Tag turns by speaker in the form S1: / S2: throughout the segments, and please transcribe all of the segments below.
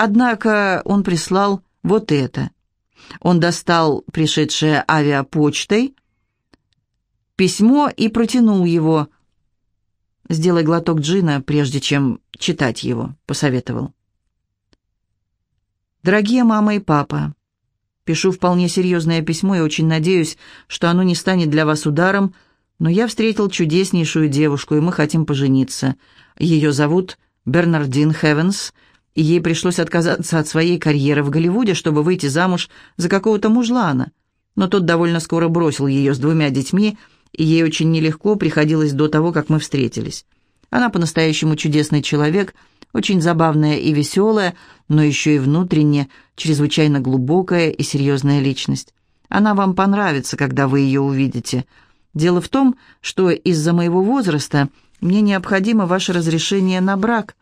S1: Однако он прислал вот это. Он достал пришедшее авиапочтой письмо и протянул его. «Сделай глоток джина, прежде чем читать его», — посоветовал. «Дорогие мама и папа, пишу вполне серьезное письмо и очень надеюсь, что оно не станет для вас ударом, но я встретил чудеснейшую девушку, и мы хотим пожениться. Ее зовут Бернардин Хевенс, и ей пришлось отказаться от своей карьеры в Голливуде, чтобы выйти замуж за какого-то мужлана. Но тот довольно скоро бросил ее с двумя детьми, и ей очень нелегко приходилось до того, как мы встретились. Она по-настоящему чудесный человек, очень забавная и веселая, но еще и внутренне чрезвычайно глубокая и серьезная личность. Она вам понравится, когда вы ее увидите. Дело в том, что из-за моего возраста мне необходимо ваше разрешение на брак.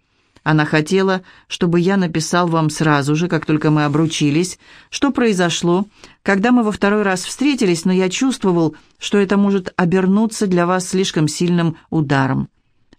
S1: Она хотела, чтобы я написал вам сразу же, как только мы обручились, что произошло, когда мы во второй раз встретились, но я чувствовал, что это может обернуться для вас слишком сильным ударом.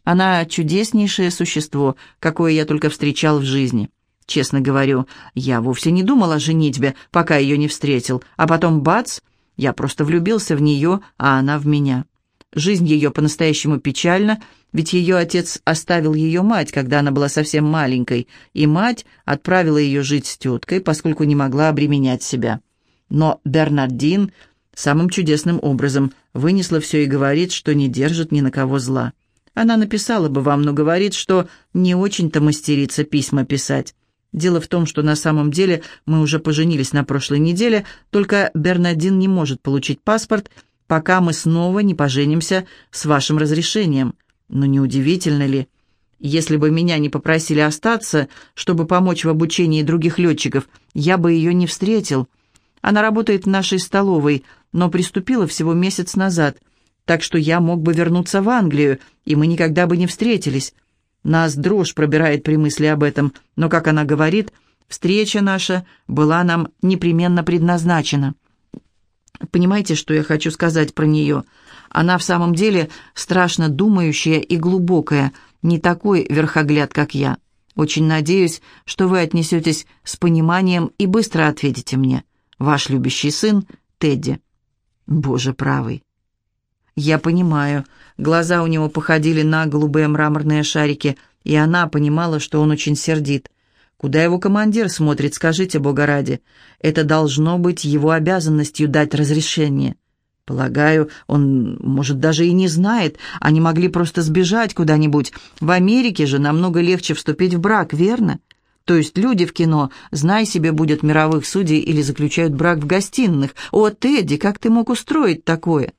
S1: Она чудеснейшее существо, какое я только встречал в жизни. Честно говорю, я вовсе не думал о женитьбе, пока ее не встретил, а потом бац, я просто влюбился в нее, а она в меня. Жизнь ее по-настоящему печальна, ведь ее отец оставил ее мать, когда она была совсем маленькой, и мать отправила ее жить с теткой, поскольку не могла обременять себя. Но Бернардин самым чудесным образом вынесла все и говорит, что не держит ни на кого зла. Она написала бы вам, но говорит, что не очень-то мастерица письма писать. Дело в том, что на самом деле мы уже поженились на прошлой неделе, только Бернардин не может получить паспорт – пока мы снова не поженимся с вашим разрешением. Но неудивительно ли, если бы меня не попросили остаться, чтобы помочь в обучении других летчиков, я бы ее не встретил. Она работает в нашей столовой, но приступила всего месяц назад, так что я мог бы вернуться в Англию, и мы никогда бы не встретились. Нас дрожь пробирает при мысли об этом, но, как она говорит, встреча наша была нам непременно предназначена». Понимаете, что я хочу сказать про нее? Она в самом деле страшно думающая и глубокая, не такой верхогляд, как я. Очень надеюсь, что вы отнесетесь с пониманием и быстро ответите мне. Ваш любящий сын Тедди. Боже правый. Я понимаю. Глаза у него походили на голубые мраморные шарики, и она понимала, что он очень сердит. Куда его командир смотрит, скажите, Бога ради? Это должно быть его обязанностью дать разрешение. Полагаю, он, может, даже и не знает. Они могли просто сбежать куда-нибудь. В Америке же намного легче вступить в брак, верно? То есть люди в кино, знай себе, будет мировых судей или заключают брак в гостиных. О, Тедди, как ты мог устроить такое?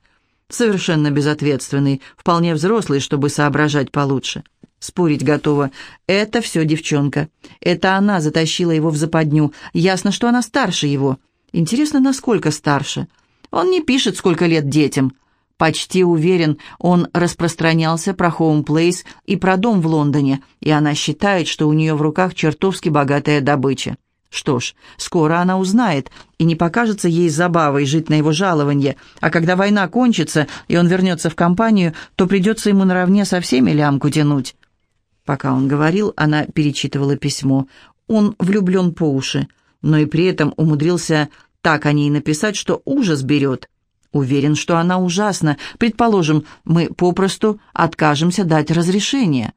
S1: Совершенно безответственный, вполне взрослый, чтобы соображать получше. Спорить готова. Это все девчонка. Это она затащила его в западню. Ясно, что она старше его. Интересно, насколько старше? Он не пишет, сколько лет детям. Почти уверен, он распространялся про Place и про дом в Лондоне, и она считает, что у нее в руках чертовски богатая добыча. Что ж, скоро она узнает, и не покажется ей забавой жить на его жалованье, а когда война кончится, и он вернется в компанию, то придется ему наравне со всеми лямку тянуть. Пока он говорил, она перечитывала письмо. Он влюблен по уши, но и при этом умудрился так о ней написать, что ужас берет. Уверен, что она ужасна. Предположим, мы попросту откажемся дать разрешение.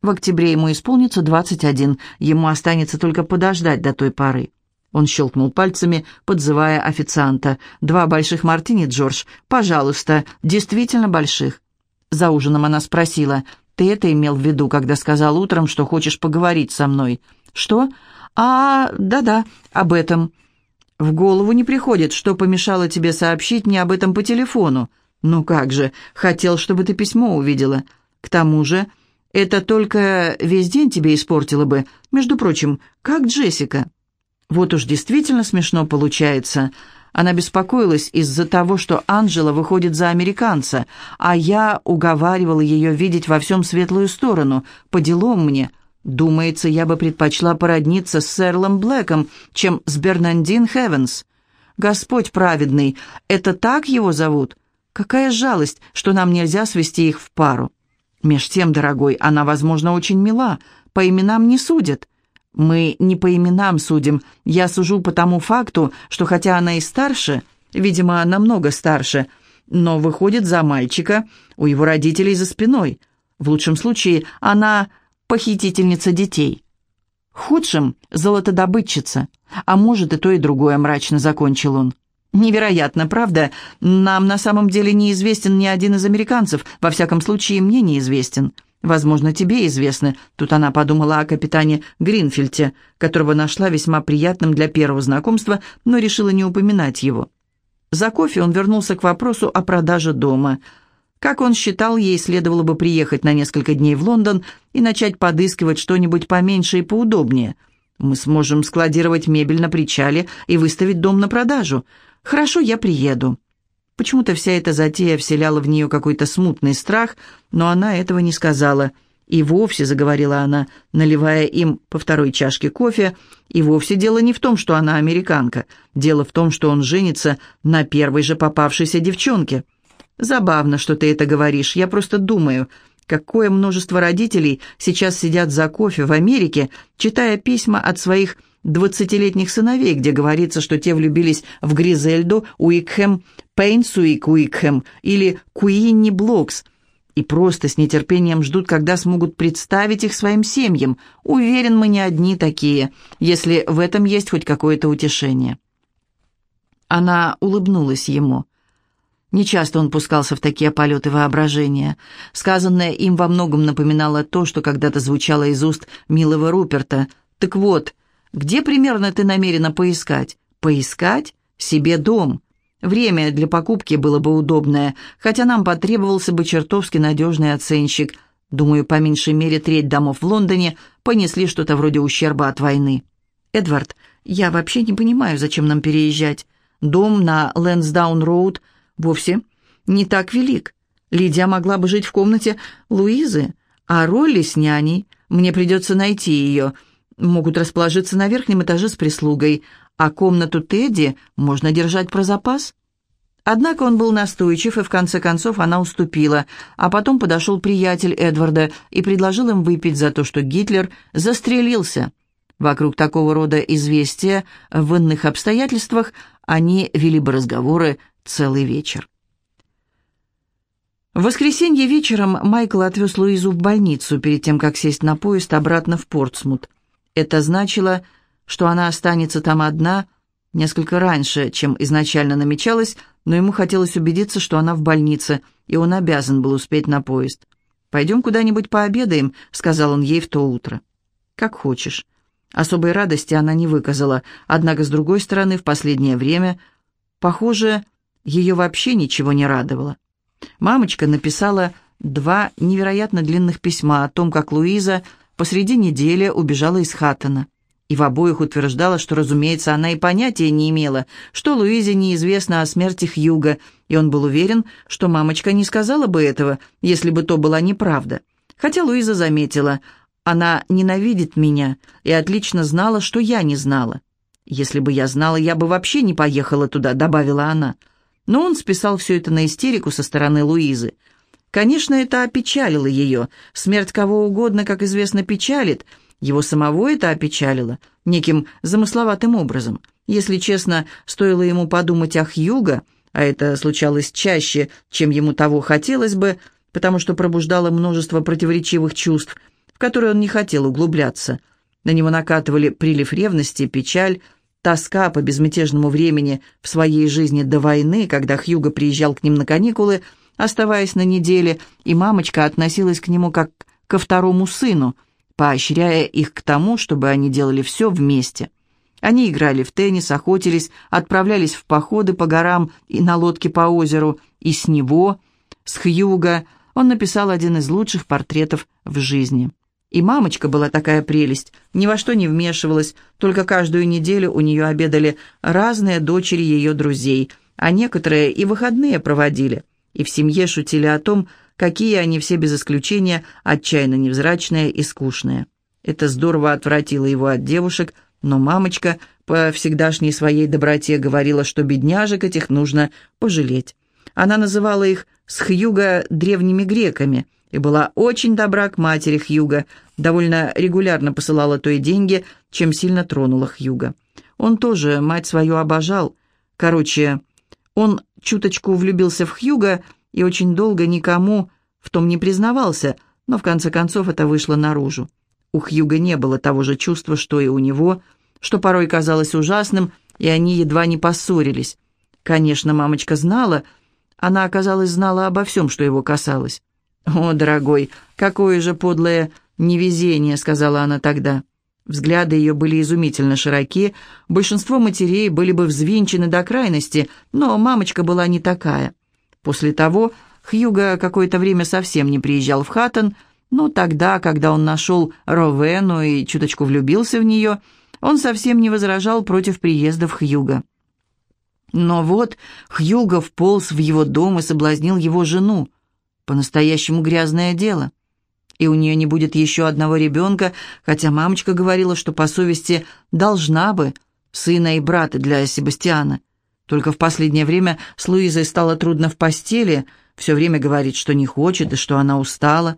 S1: В октябре ему исполнится 21, ему останется только подождать до той поры. Он щелкнул пальцами, подзывая официанта. «Два больших мартини, Джордж. Пожалуйста, действительно больших». За ужином она спросила, ты это имел в виду, когда сказал утром, что хочешь поговорить со мной? Что? А, да-да, об этом. В голову не приходит, что помешало тебе сообщить мне об этом по телефону. Ну как же, хотел, чтобы ты письмо увидела. К тому же, это только весь день тебе испортило бы. Между прочим, как Джессика. Вот уж действительно смешно получается. Она беспокоилась из-за того, что Анжела выходит за американца, а я уговаривала ее видеть во всем светлую сторону. По делам мне. Думается, я бы предпочла породниться с Сэрлом Блэком, чем с Бернандин Хевенс. Господь праведный, это так его зовут? Какая жалость, что нам нельзя свести их в пару. Меж тем, дорогой, она, возможно, очень мила. По именам не судят. Мы не по именам судим. Я сужу по тому факту, что хотя она и старше, видимо, намного старше, но выходит за мальчика у его родителей за спиной. В лучшем случае она похитительница детей. В худшем – золотодобытчица. А может, и то, и другое, мрачно закончил он. Невероятно, правда? Нам на самом деле неизвестен ни один из американцев, во всяком случае, мне неизвестен. Возможно, тебе известно. Тут она подумала о капитане Гринфельте, которого нашла весьма приятным для первого знакомства, но решила не упоминать его. За кофе он вернулся к вопросу о продаже дома. Как он считал, ей следовало бы приехать на несколько дней в Лондон и начать подыскивать что-нибудь поменьше и поудобнее. Мы сможем складировать мебель на причале и выставить дом на продажу. Хорошо, я приеду. Почему-то вся эта затея вселяла в нее какой-то смутный страх, но она этого не сказала. И вовсе, заговорила она, наливая им по второй чашке кофе, и вовсе дело не в том, что она американка. Дело в том, что он женится на первой же попавшейся девчонке. Забавно, что ты это говоришь. Я просто думаю, какое множество родителей сейчас сидят за кофе в Америке, читая письма от своих двадцатилетних сыновей, где говорится, что те влюбились в Гризельду Уикхэм Пейнсуик Уикхэм или Куинни Блокс и просто с нетерпением ждут, когда смогут представить их своим семьям. Уверен, мы не одни такие, если в этом есть хоть какое-то утешение. Она улыбнулась ему. Нечасто он пускался в такие полеты воображения. Сказанное им во многом напоминало то, что когда-то звучало из уст милого Руперта. «Так вот, где примерно ты намерена поискать? Поискать? Себе дом. Время для покупки было бы удобное, хотя нам потребовался бы чертовски надежный оценщик. Думаю, по меньшей мере треть домов в Лондоне понесли что-то вроде ущерба от войны. Эдвард, я вообще не понимаю, зачем нам переезжать. Дом на Лэнсдаун-роуд вовсе не так велик. Лидия могла бы жить в комнате Луизы, а Ролли с няней. Мне придется найти ее — могут расположиться на верхнем этаже с прислугой, а комнату Тедди можно держать про запас. Однако он был настойчив, и в конце концов она уступила, а потом подошел приятель Эдварда и предложил им выпить за то, что Гитлер застрелился. Вокруг такого рода известия в иных обстоятельствах они вели бы разговоры целый вечер. В воскресенье вечером Майкл отвез Луизу в больницу перед тем, как сесть на поезд обратно в Портсмут. Это значило, что она останется там одна несколько раньше, чем изначально намечалось, но ему хотелось убедиться, что она в больнице, и он обязан был успеть на поезд. «Пойдем куда-нибудь пообедаем», — сказал он ей в то утро. «Как хочешь». Особой радости она не выказала, однако, с другой стороны, в последнее время, похоже, ее вообще ничего не радовало. Мамочка написала два невероятно длинных письма о том, как Луиза посреди недели убежала из Хаттона. И в обоих утверждала, что, разумеется, она и понятия не имела, что Луизе неизвестно о смерти Хьюга, и он был уверен, что мамочка не сказала бы этого, если бы то была неправда. Хотя Луиза заметила, она ненавидит меня и отлично знала, что я не знала. «Если бы я знала, я бы вообще не поехала туда», — добавила она. Но он списал все это на истерику со стороны Луизы. Конечно, это опечалило ее. Смерть кого угодно, как известно, печалит. Его самого это опечалило, неким замысловатым образом. Если честно, стоило ему подумать о Хьюго, а это случалось чаще, чем ему того хотелось бы, потому что пробуждало множество противоречивых чувств, в которые он не хотел углубляться. На него накатывали прилив ревности, печаль, тоска по безмятежному времени в своей жизни до войны, когда Хьюго приезжал к ним на каникулы – оставаясь на неделе, и мамочка относилась к нему как ко второму сыну, поощряя их к тому, чтобы они делали все вместе. Они играли в теннис, охотились, отправлялись в походы по горам и на лодке по озеру, и с него, с Хьюга, он написал один из лучших портретов в жизни. И мамочка была такая прелесть, ни во что не вмешивалась, только каждую неделю у нее обедали разные дочери ее друзей, а некоторые и выходные проводили – и в семье шутили о том, какие они все без исключения отчаянно невзрачные и скучные. Это здорово отвратило его от девушек, но мамочка по всегдашней своей доброте говорила, что бедняжек этих нужно пожалеть. Она называла их с Хьюго древними греками и была очень добра к матери Хьюга, довольно регулярно посылала той деньги, чем сильно тронула Хьюга. Он тоже мать свою обожал. Короче, он чуточку влюбился в Хьюга и очень долго никому в том не признавался, но в конце концов это вышло наружу. У Хьюга не было того же чувства, что и у него, что порой казалось ужасным, и они едва не поссорились. Конечно, мамочка знала, она, оказалось, знала обо всем, что его касалось. «О, дорогой, какое же подлое невезение», — сказала она тогда. Взгляды ее были изумительно широки, большинство матерей были бы взвинчены до крайности, но мамочка была не такая. После того Хьюго какое-то время совсем не приезжал в Хаттон, но тогда, когда он нашел Ровену и чуточку влюбился в нее, он совсем не возражал против приезда в Хьюго. Но вот Хьюго вполз в его дом и соблазнил его жену. По-настоящему грязное дело — и у нее не будет еще одного ребенка, хотя мамочка говорила, что по совести должна бы сына и брата для Себастьяна. Только в последнее время с Луизой стало трудно в постели, все время говорит, что не хочет и что она устала.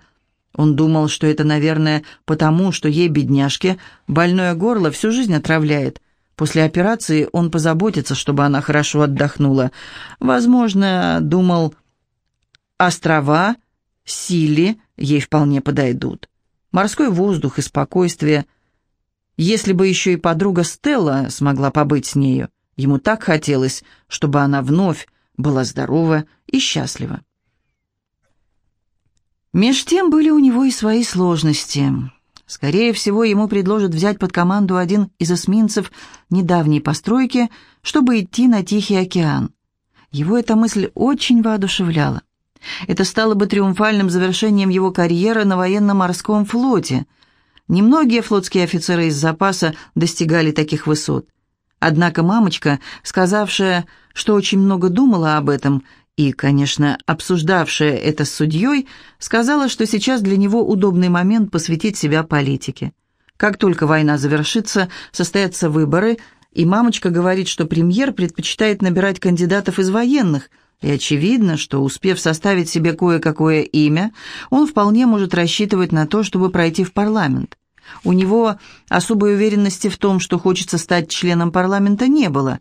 S1: Он думал, что это, наверное, потому, что ей, бедняжке, больное горло всю жизнь отравляет. После операции он позаботится, чтобы она хорошо отдохнула. Возможно, думал, острова, Сили ей вполне подойдут. Морской воздух и спокойствие. Если бы еще и подруга Стелла смогла побыть с нею, ему так хотелось, чтобы она вновь была здорова и счастлива. Меж тем были у него и свои сложности. Скорее всего, ему предложат взять под команду один из эсминцев недавней постройки, чтобы идти на Тихий океан. Его эта мысль очень воодушевляла. Это стало бы триумфальным завершением его карьеры на военно-морском флоте. Немногие флотские офицеры из запаса достигали таких высот. Однако мамочка, сказавшая, что очень много думала об этом, и, конечно, обсуждавшая это с судьей, сказала, что сейчас для него удобный момент посвятить себя политике. Как только война завершится, состоятся выборы, и мамочка говорит, что премьер предпочитает набирать кандидатов из военных – и очевидно, что, успев составить себе кое-какое имя, он вполне может рассчитывать на то, чтобы пройти в парламент. У него особой уверенности в том, что хочется стать членом парламента, не было.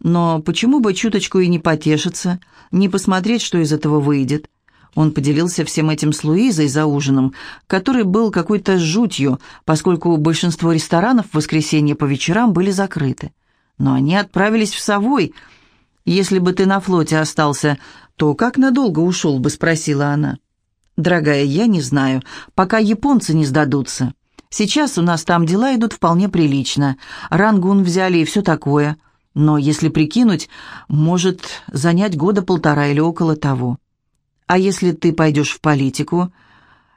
S1: Но почему бы чуточку и не потешиться, не посмотреть, что из этого выйдет? Он поделился всем этим с Луизой за ужином, который был какой-то жутью, поскольку большинство ресторанов в воскресенье по вечерам были закрыты. Но они отправились в Совой – «Если бы ты на флоте остался, то как надолго ушел бы?» — спросила она. «Дорогая, я не знаю, пока японцы не сдадутся. Сейчас у нас там дела идут вполне прилично. Рангун взяли и все такое. Но если прикинуть, может занять года полтора или около того. А если ты пойдешь в политику?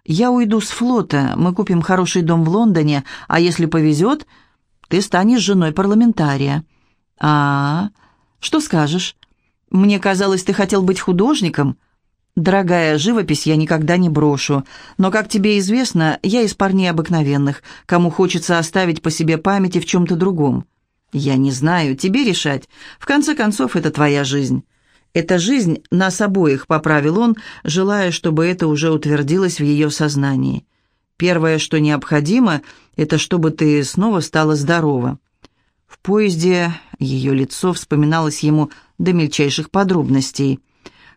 S1: Я уйду с флота, мы купим хороший дом в Лондоне, а если повезет, ты станешь женой парламентария». «А-а-а!» Что скажешь? Мне казалось, ты хотел быть художником. Дорогая, живопись я никогда не брошу. Но, как тебе известно, я из парней обыкновенных, кому хочется оставить по себе памяти в чем-то другом. Я не знаю, тебе решать. В конце концов, это твоя жизнь. «Это жизнь нас обоих», — поправил он, желая, чтобы это уже утвердилось в ее сознании. «Первое, что необходимо, это чтобы ты снова стала здорова. В поезде ее лицо вспоминалось ему до мельчайших подробностей.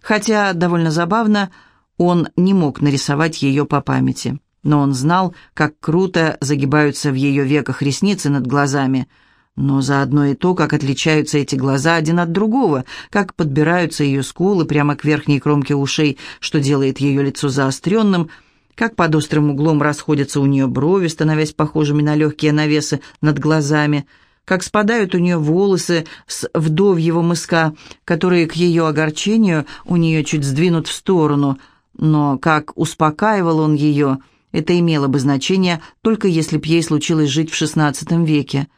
S1: Хотя, довольно забавно, он не мог нарисовать ее по памяти. Но он знал, как круто загибаются в ее веках ресницы над глазами, но заодно и то, как отличаются эти глаза один от другого, как подбираются ее скулы прямо к верхней кромке ушей, что делает ее лицо заостренным, как под острым углом расходятся у нее брови, становясь похожими на легкие навесы над глазами – как спадают у нее волосы с вдовьего мыска, которые к ее огорчению у нее чуть сдвинут в сторону, но как успокаивал он ее, это имело бы значение, только если б ей случилось жить в XVI веке.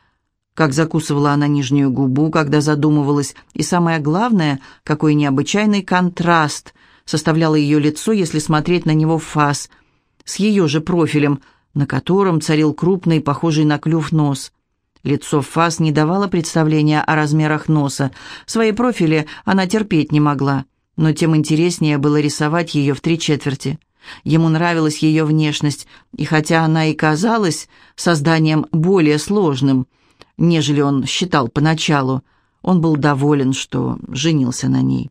S1: Как закусывала она нижнюю губу, когда задумывалась, и самое главное, какой необычайный контраст составляло ее лицо, если смотреть на него в фас, с ее же профилем, на котором царил крупный, похожий на клюв нос – Лицо Фас не давало представления о размерах носа. Свои профили она терпеть не могла. но тем интереснее было рисовать ее в три четверти. Ему нравилась ее внешность, и хотя она и казалась созданием более сложным, нежели он считал поначалу, он был доволен, что женился на ней.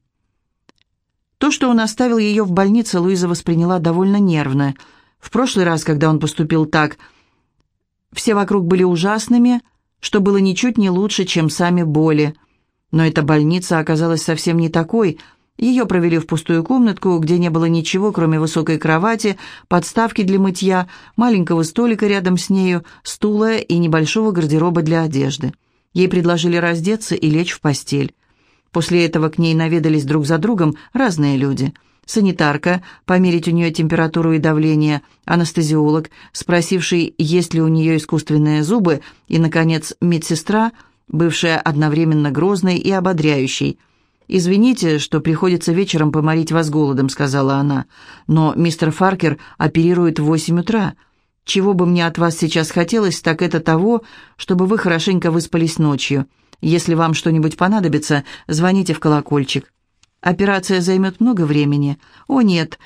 S1: То, что он оставил ее в больнице, Луиза восприняла довольно нервно. В прошлый раз, когда он поступил так, все вокруг были ужасными, что было ничуть не лучше, чем сами боли. Но эта больница оказалась совсем не такой – ее провели в пустую комнатку, где не было ничего, кроме высокой кровати, подставки для мытья, маленького столика рядом с нею, стула и небольшого гардероба для одежды. Ей предложили раздеться и лечь в постель. После этого к ней наведались друг за другом разные люди. Санитарка, померить у нее температуру и давление, анестезиолог, спросивший, есть ли у нее искусственные зубы, и, наконец, медсестра, бывшая одновременно грозной и ободряющей – «Извините, что приходится вечером поморить вас голодом», — сказала она. «Но мистер Фаркер оперирует в восемь утра. Чего бы мне от вас сейчас хотелось, так это того, чтобы вы хорошенько выспались ночью. Если вам что-нибудь понадобится, звоните в колокольчик. Операция займет много времени. О, нет,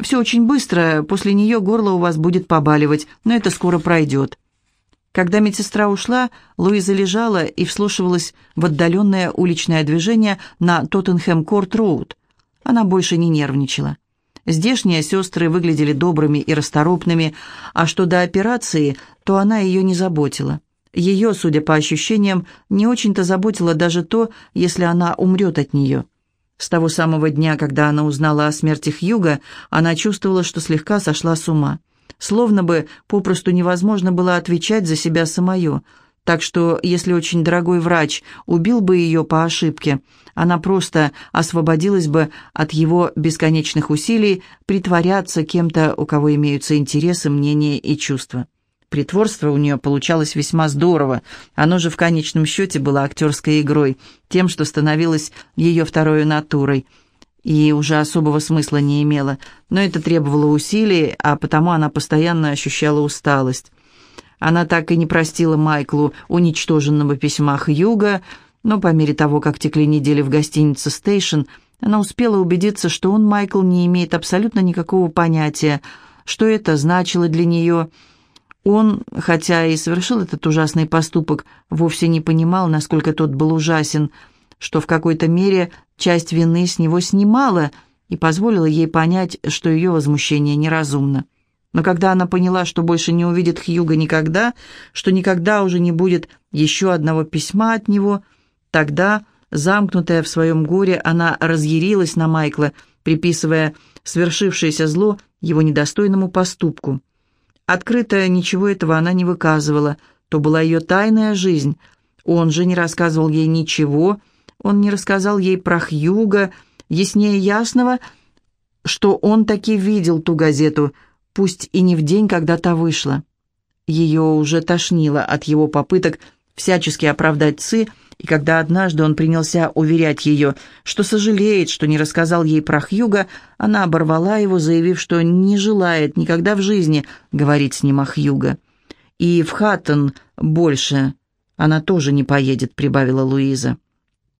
S1: все очень быстро, после нее горло у вас будет побаливать, но это скоро пройдет». Когда медсестра ушла, Луиза лежала и вслушивалась в отдаленное уличное движение на Тоттенхэм-Корт-Роуд. Она больше не нервничала. Здешние сестры выглядели добрыми и расторопными, а что до операции, то она ее не заботила. Ее, судя по ощущениям, не очень-то заботило даже то, если она умрет от нее. С того самого дня, когда она узнала о смерти Хьюга, она чувствовала, что слегка сошла с ума словно бы попросту невозможно было отвечать за себя самое. Так что, если очень дорогой врач убил бы ее по ошибке, она просто освободилась бы от его бесконечных усилий притворяться кем-то, у кого имеются интересы, мнения и чувства. Притворство у нее получалось весьма здорово. Оно же в конечном счете было актерской игрой, тем, что становилось ее второй натурой – и уже особого смысла не имела, но это требовало усилий, а потому она постоянно ощущала усталость. Она так и не простила Майклу уничтоженного письма Хьюга, но по мере того, как текли недели в гостинице «Стейшн», она успела убедиться, что он, Майкл, не имеет абсолютно никакого понятия, что это значило для нее. Он, хотя и совершил этот ужасный поступок, вовсе не понимал, насколько тот был ужасен – что в какой-то мере часть вины с него снимала и позволила ей понять, что ее возмущение неразумно. Но когда она поняла, что больше не увидит Хьюга никогда, что никогда уже не будет еще одного письма от него, тогда, замкнутая в своем горе, она разъярилась на Майкла, приписывая свершившееся зло его недостойному поступку. Открыто ничего этого она не выказывала, то была ее тайная жизнь. Он же не рассказывал ей ничего, — он не рассказал ей про Хьюга, яснее ясного, что он таки видел ту газету, пусть и не в день, когда та вышла. Ее уже тошнило от его попыток всячески оправдать Ци, и когда однажды он принялся уверять ее, что сожалеет, что не рассказал ей про Хьюга, она оборвала его, заявив, что не желает никогда в жизни говорить с ним о Хьюга. «И в Хаттон больше она тоже не поедет», — прибавила Луиза.